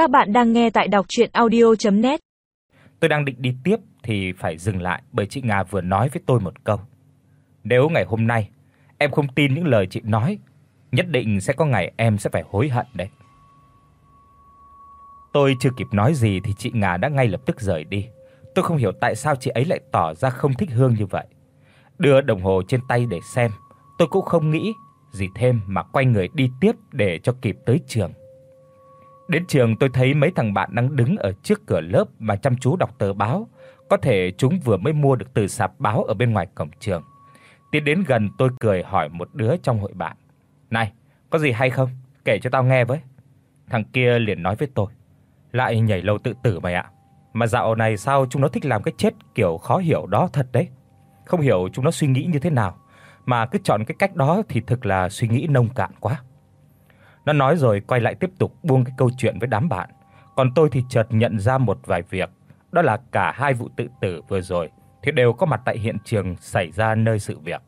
Các bạn đang nghe tại đọc audio net Tôi đang định đi tiếp thì phải dừng lại bởi chị Nga vừa nói với tôi một câu. Nếu ngày hôm nay em không tin những lời chị nói, nhất định sẽ có ngày em sẽ phải hối hận đấy. Tôi chưa kịp nói gì thì chị Nga đã ngay lập tức rời đi. Tôi không hiểu tại sao chị ấy lại tỏ ra không thích Hương như vậy. Đưa đồng hồ trên tay để xem, tôi cũng không nghĩ gì thêm mà quay người đi tiếp để cho kịp tới trường. Đến trường tôi thấy mấy thằng bạn đang đứng ở trước cửa lớp mà chăm chú đọc tờ báo, có thể chúng vừa mới mua được từ sạp báo ở bên ngoài cổng trường. Tiến đến gần tôi cười hỏi một đứa trong hội bạn: "Này, có gì hay không? Kể cho tao nghe với." Thằng kia liền nói với tôi: "Lại nhảy lầu tự tử mày ạ. Mà dạo này sao chúng nó thích làm cái chết kiểu khó hiểu đó thật đấy. Không hiểu chúng nó suy nghĩ như thế nào mà cứ chọn cái cách đó thì thực là suy nghĩ nông cạn quá." Nó nói rồi quay lại tiếp tục buông cái câu chuyện với đám bạn. Còn tôi thì chợt nhận ra một vài việc, đó là cả hai vụ tự tử vừa rồi thì đều có mặt tại hiện trường xảy ra nơi sự việc.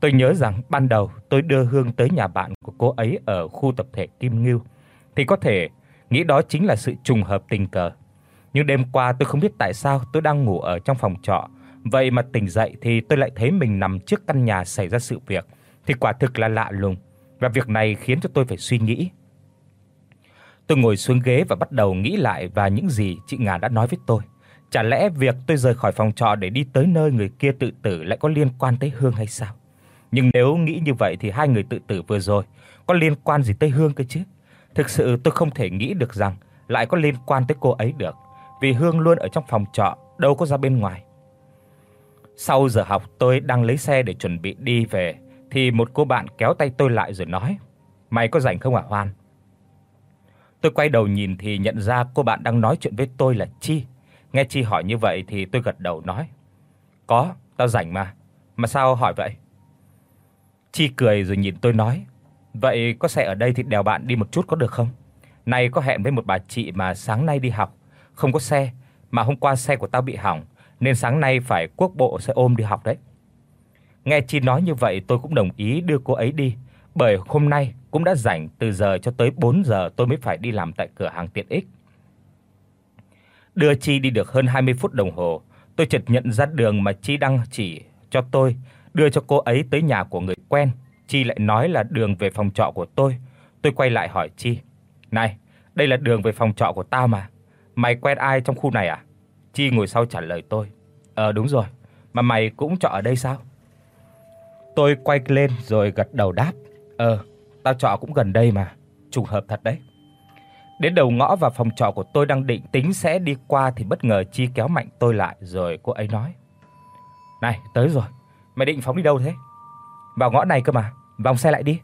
Tôi nhớ rằng ban đầu tôi đưa Hương tới nhà bạn của cô ấy ở khu tập thể Kim Ngưu thì có thể nghĩ đó chính là sự trùng hợp tình cờ. Nhưng đêm qua tôi không biết tại sao tôi đang ngủ ở trong phòng trọ, vậy mà tỉnh dậy thì tôi lại thấy mình nằm trước căn nhà xảy ra sự việc, thì quả thực là lạ lùng và việc này khiến cho tôi phải suy nghĩ. Tôi ngồi xuống ghế và bắt đầu nghĩ lại và những gì chị Ngà đã nói với tôi. Chả lẽ việc tôi rời khỏi phòng trọ để đi tới nơi người kia tự tử lại có liên quan tới Hương hay sao? Nhưng nếu nghĩ như vậy thì hai người tự tử vừa rồi có liên quan gì tới Hương cơ chứ? Thực sự tôi không thể nghĩ được rằng lại có liên quan tới cô ấy được, vì Hương luôn ở trong phòng trọ, đâu có ra bên ngoài. Sau giờ học tôi đang lấy xe để chuẩn bị đi về thì một cô bạn kéo tay tôi lại rồi nói: "Mày có rảnh không hả Hoan?" Tôi quay đầu nhìn thì nhận ra cô bạn đang nói chuyện với tôi là Chi. Nghe Chi hỏi như vậy thì tôi gật đầu nói: "Có, tao rảnh mà. Mà sao hỏi vậy?" Chi cười rồi nhìn tôi nói: "Vậy có xe ở đây thì đèo bạn đi một chút có được không? Nay có hẹn với một bà chị mà sáng nay đi học, không có xe, mà hôm qua xe của tao bị hỏng nên sáng nay phải quốc bộ xe ôm đi học đấy." Nghe Chi nói như vậy tôi cũng đồng ý đưa cô ấy đi, bởi hôm nay cũng đã rảnh từ giờ cho tới 4 giờ tôi mới phải đi làm tại cửa hàng tiện ích. Đưa Chi đi được hơn 20 phút đồng hồ, tôi chợt nhận ra đường mà Chi đang chỉ cho tôi đưa cho cô ấy tới nhà của người quen. Chi lại nói là đường về phòng trọ của tôi. Tôi quay lại hỏi Chi: "Này, đây là đường về phòng trọ của tao mà. Mày quen ai trong khu này à?" Chi ngồi sau trả lời tôi: "Ờ đúng rồi, mà mày cũng trọ ở đây sao?" Tôi quay lên rồi gật đầu đáp: "Ờ, tao trọ cũng gần đây mà, trùng hợp thật đấy." Đến đầu ngõ và phòng trọ của tôi đang định tính sẽ đi qua thì bất ngờ Chi kéo mạnh tôi lại rồi cô ấy nói: "Này, tới rồi. Mày định phóng đi đâu thế?" "Vào ngõ này cơ mà, vòng xe lại đi."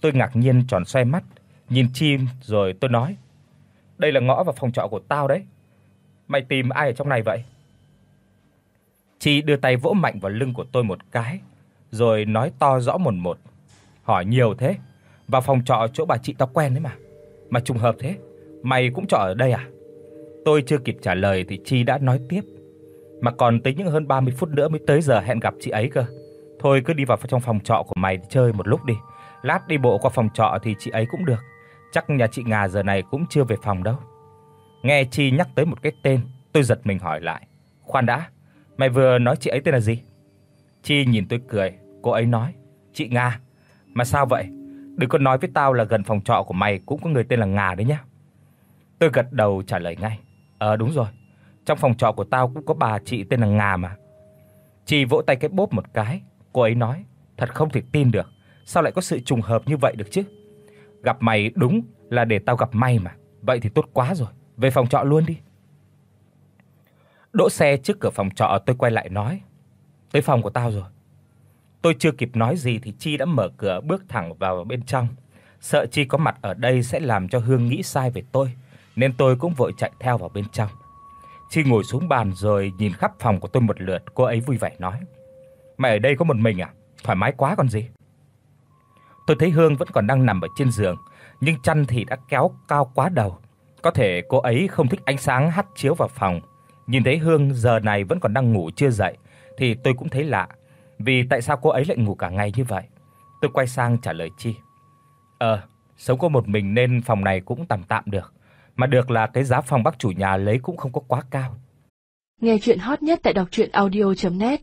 Tôi ngạc nhiên tròn xoe mắt, nhìn Chi rồi tôi nói: "Đây là ngõ và phòng trọ của tao đấy. Mày tìm ai ở trong này vậy?" Chi đưa tay vỗ mạnh vào lưng của tôi một cái, rồi nói to rõ mồn một. Hỏi nhiều thế, vào phòng trọ chỗ bà chị tao quen đấy mà. Mà trùng hợp thế, mày cũng trọ ở đây à? Tôi chưa kịp trả lời thì Chi đã nói tiếp. Mà còn tính những hơn 30 phút nữa mới tới giờ hẹn gặp chị ấy cơ. Thôi cứ đi vào trong phòng trọ của mày chơi một lúc đi. Lát đi bộ qua phòng trọ thì chị ấy cũng được. Chắc nhà chị nga giờ này cũng chưa về phòng đâu. Nghe Chi nhắc tới một cái tên, tôi giật mình hỏi lại. Khoan đã, mày vừa nói chị ấy tên là gì? Chi nhìn tôi cười, cô ấy nói: "Chị Nga, mà sao vậy? Đừng có nói với tao là gần phòng trọ của mày cũng có người tên là Nga đấy nhá." Tôi gật đầu trả lời ngay: "Ờ đúng rồi, trong phòng trọ của tao cũng có bà chị tên là Nga mà." Chi vỗ tay cái bốp một cái, cô ấy nói: "Thật không thể tin được, sao lại có sự trùng hợp như vậy được chứ? Gặp mày đúng là để tao gặp may mà, vậy thì tốt quá rồi, về phòng trọ luôn đi." Đỗ xe trước cửa phòng trọ tôi quay lại nói: "Tới phòng của tao rồi." Tôi chưa kịp nói gì thì Chi đã mở cửa bước thẳng vào bên trong. Sợ Chi có mặt ở đây sẽ làm cho Hương nghĩ sai về tôi, nên tôi cũng vội chạy theo vào bên trong. Chi ngồi xuống bàn rồi nhìn khắp phòng của tôi một lượt, cô ấy vui vẻ nói: "Mày ở đây có một mình à? Thoải mái quá còn gì." Tôi thấy Hương vẫn còn đang nằm ở trên giường, nhưng chăn thì đã kéo cao quá đầu. Có thể cô ấy không thích ánh sáng hắt chiếu vào phòng. Nhìn thấy Hương giờ này vẫn còn đang ngủ chưa dậy thì tôi cũng thấy lạ, vì tại sao cô ấy lại ngủ cả ngày như vậy? Tôi quay sang trả lời Chi. "Ờ, sống cô một mình nên phòng này cũng tạm tạm được. mà được là cái giá phòng bác chủ nhà lấy cũng không có quá cao. Nghe chuyện hot nhất tại đọc audio net